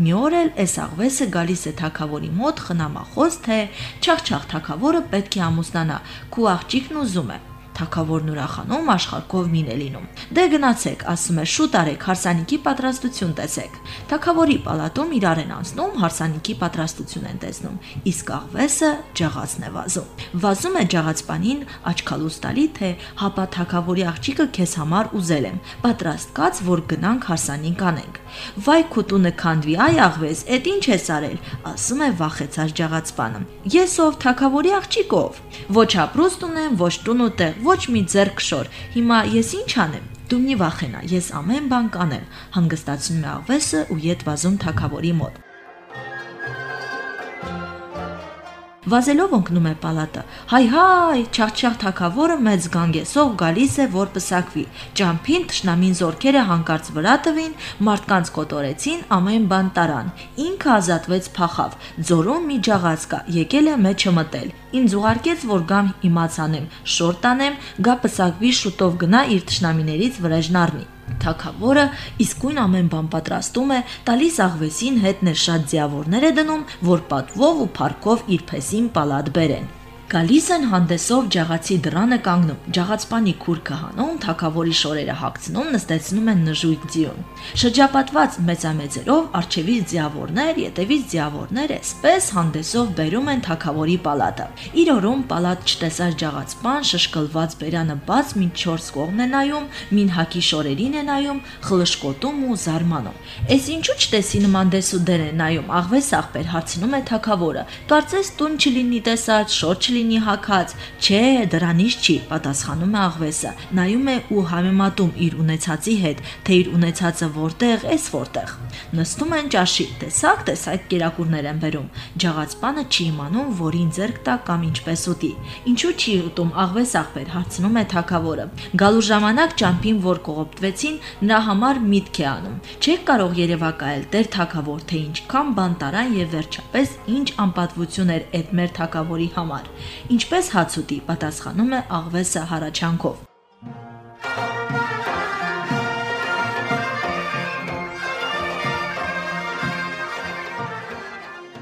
Մի օր էլ էս աղվեսը գալիս է թակավորի մոտ խնամախոս, թե չախ-չախ թակավորը պետք է ամուսնանա, քու աղջիկն ուզում է։ Թակավորն ուրախանում աշխարհքով մին է լինում։ Դե գնացեք, ասում է, շուտ արեք, հարսանիքի պատրաստություն տեսեք։ Թակավորի պալատում իրար են անցնում, հարսանիքի պատրաստություն են տեսնում։ Իսկ աղվեսը ջաղացն է վազում։ Վազում է ջաղացպանին աչքալուս տալի, թե հապա թակավորի աղջիկը քեզ համար ուզել եմ։ Պատրաստ կաց, որ գնանք հարսանին կանենք։ Վայ քուտունը քանդվի, այ աղվես, էդ ինչ ես արել, ասում է վախեցած ջաղացպանը։ Ես ով թակավորի աղջիկով։ Ոչ ապրուստ ունեմ, ոչ տուն ու տեղ, ոչ մի ձեռք շոր։ Հիմա ես ինչ անեմ։ Դու մի վախենա, ես ամեն բան կանեմ, հանգստացնում է աղվեսը ու ետ վազում թակավորի մոտ։ Վազելով ընկնում է պալատը։ Հայ-հայ, չախ-չախ թակավորը մեծ գանգեսով գալիս է, որ պսակվի։ Ճամփին թշնամին զորքերը հանկարծ վրա տվին, մարդկանց կոտորեցին, ամեն բան տարան։ Ինքը ազատվեց փախավ։ Ձորում մի ջաղած կա, եկել է մեջը մտել։ Ինձ ուղարկեց, որ գամ իմացանեմ, շորտ անեմ, գա պսակվի շուտով գնա իր թշնամիներից վրեժն առնի։ Թակավորը իսկույն ամեն բան պատրաստում է, տալիս աղվեսին հետներ շատ ձիավորներ է դնում, որ պատվով ու փառքով իր փեսին պալատ բերեն։ Գալիս են հանդեսով ջաղացի դրանը կանգնում, ջաղացպանի քուրքը հանում, թակավորի շորերը հագցնում, նստեցնում են նժույգ ձիուն։ Շրջապատված մեծամեծերով արջևից ձիավորներ, ետևից ձիավորներ, այսպես հանդեսով բերում են թակավորի պալատը։ Իր օրում պալատ չտեսած ջաղացպան շշկլված բերանը բաց մին 4 կողմն է նայում, մին հակի շորերին է նայում, խլշկոտում ու զարմանում։ Էս ինչու չտեսի նման դես ու դեր է նայում, աղվես աղբեր հարցնում է թակավորը։ Կարծես տուն չլինի տեսած, շոր չլինի լինի հակած։ Չէ, դրանից չի, պատասխանում է աղվեսը։ Նայում է ու համեմատում իր ունեցածի հետ, թե իր ունեցածը որտեղ, էս որտեղ։ Նստում են ճաշի, տեսակ, տես այդ կերակուրներ են բերում։ Ջաղացպանը չի իմանում, որին ձեռք տա կամ ինչպես ուտի։ Ինչու չի ուտում աղվես աղբեր, հարցնում է թակավորը։ Գալու ժամանակ ճամփին, որ կողոպտվեցին, նրա համար միտք է անում։ Չեք կարող երևակայել Տեր թակավոր, թե ինչքան բան տարան եւ վերջապես ինչ անպատվություն էր այդ մեր թակավորի համար։ Ինչպես հաց ուտի, պատասխանում է աղվեսը հարաճանքով։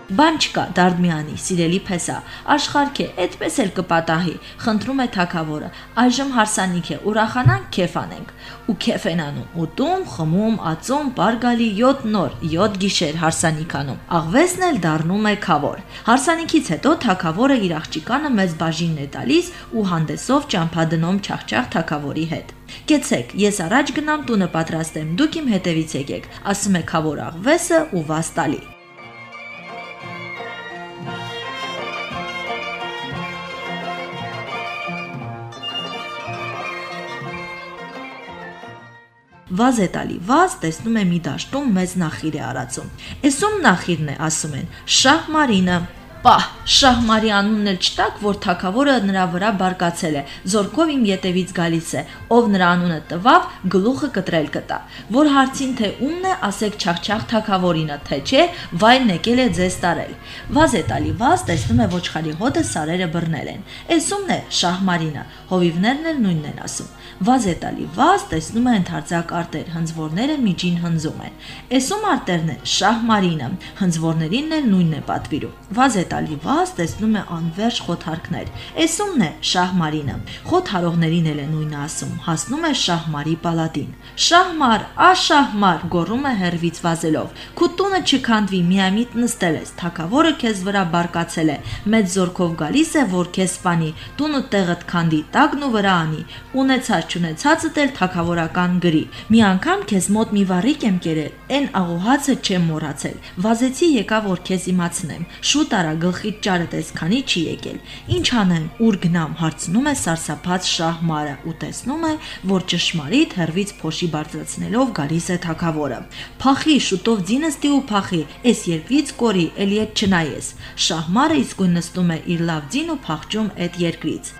Բան չկա, Դարդմյանի, սիրելի փեսա, աշխարհք է, այդպես էլ կպատահի, խնդրում է թակավորը։ Այժմ հարսանիք է, ուրախանանք, քեֆ անենք։ Ու քեֆ են անում, ուտում, խմում, ածում, բարգալի 7 նոր, 7 գիշեր հարսանիքանում։ Աղվեսն էլ դառնում է խավոր։ Հարսանիքից հետո թակավորը իր աղջիկանը մեծ բաժինն է տալիս ու հանդեսով ճամփադնում չախչախ թակավորի հետ։ Կեցեք, ես առաջ գնամ տունը պատրաստեմ, դուք իմ հետևից եկեք, ասում է խավոր աղվեսը ու վաստալի։ Վազ է տալի, վազ տեսնում է մի դաշտում մեծ նախիր է արածում։ Էսում նախիրն է, ասում են, Շահ Մարինը, Պահ, Շահմարի անունն էլ չտակ, որ թակավորը նրա վրա բարկացել է։ Զորքով իմ յետևից գալիս է, ով նրա անունը տվավ, գլուխը կտրել կտա։ Որ հարցին թե ումն է, ասեք չախչախ թակավորինը, թե չէ, վայն եկել է ձեզ տարել։ Վազ է տալի վազ, տեսնում է ոչխարի հոտը սարերը բռնել են։ Էս ումն է Շահմարինը, հովիվներն էլ նույնն են ասում։ Վազ է տալի վազ, տեսնում է ընդարձակ արտեր, հնձվորները միջին հնձում են։ Էսում արտերն է Շահմարինը, հնձվորներին էլ նույնն է պատվիրում։ Վազ է տալի վազ, տեսնում է անverջ խոթարքներ։ Էսումն է Շահմարինը։ Խոթարողներին էլ է նույնը ասում։ Հասնում է Շահմարի պալատին։ Շահմար, ա Շահմար, գոռում է հերվից վազելով։ Քու տունը չքանդվի, միամիտ նստել ես։ Թակավորը քեզ վրա բարկացել է։ Մեծ զորքով գալիս է, որ քեզ սպանի։ Տունը տեղդ քանդի, տագն ու վրա անի։ Ունեցած չունեցածդ էլ թակավորական գրի։ Մի անգամ քեզ մոտ մի վառիկ եմ կերել, այն աղոհացը չեմ մոռացել։ Վազեցի եկա որ քեզ իմացնեմ։ Շուտ արա գլխից ճարը տեսքանի չի եկել։ Ինչ անեմ, ուր գնամ, հարցնում է սարսափած շահմարը ու տեսնում է, որ ճշմարիտ հերվից փոշի բարձրացնելով գալիս է թակավորը։ Փախի, շուտով ձինստի ու փախի, էս երկրից կորի, էլի այդ չնայես։ Շահմարը իսկույն նստում է իր լավ ձին ու փախչում այդ երկրից։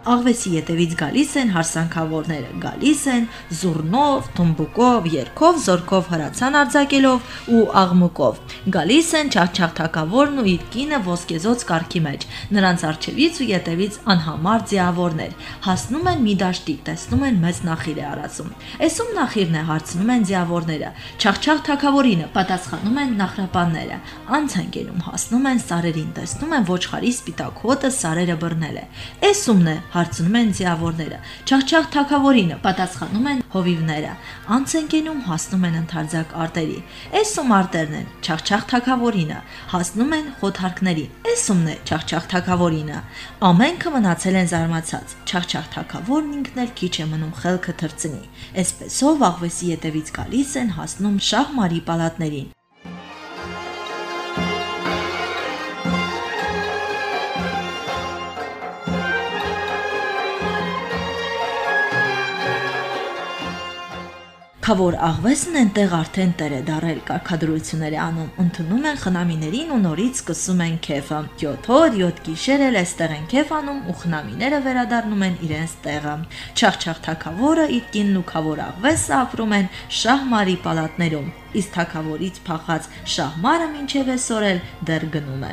Աղվեսի ետևից գալիս են հարսանքավորները, գալիս են զուռնով, թմբուկով, երգով, զորքով հրացան արձակելով ու աղմուկով։ Գալիս են չաղչաղթակավորն ու իր կինը ոսկեզոծ կարգի մեջ։ Նրանց արջևից ու ետևից անհամար ձիավորներ։ Հասնում են մի դաշտի, տեսնում են մեծ նախիր է արածում։ Էսում նախիրն է հարցնում են ձիավորները։ Չաղչաղ թակավորինը պատասխանում են նախրապանները։ Անց են գնում, հասնում են սարերին, տեսնում են ոչխարի սպիտակ հոտը սարերը բռնել է։ Էսումն է հարցնում են ձիավորները։ Չաղչաղ թակավորինը պատասխանում են հովիվները։ Անց են գնում, հասնում են ընդարձակ արտերի։ Էսում արտերն են, չաղչաղ թակավորինը, հասնում են խոթարկներին։ Էսումն է չաղչաղ թակավորինը։ Ամենքը մնացել են զարմացած։ Չաղչաղ թակավորն ինքն էլ քիչ է մնում խելքը թրծնի։ Այսպեսով աղվեսի ետևից գալիս են հասնում շահմարի պալատներին։ Խավոր աղվեսն այնտեղ արդեն տեր է դարել կարգադրությունների անում, ընդունում են խնամիներին ու նորից սկսում են քեֆը։ 7 օր, 7 գիշեր էլ էստեղ են քեֆ անում ու խնամիները վերադառնում են իրենց տեղը։ Չաղչաղ թակավորը իր կինն ու խավոր աղվեսը ապրում են շահմարի պալատներում, իսկ թակավորից փախած շահմարը այսօր էլ դեռ գնում է։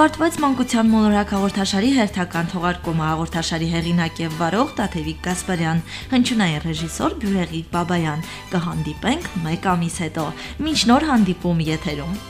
Ավարտվեց մանկության մոլորակ հաղորդաշարի հերթական թողարկումը հաղորդաշարի հեղինակ եւ վարող Տաթևիկ Գասպարյան, հնչյունային ռեժիսոր Բյուրեգիկ Բաբայան։ Կհանդիպենք մեկ ամիս հետո։ Մինչ նոր հանդիպում եթերում։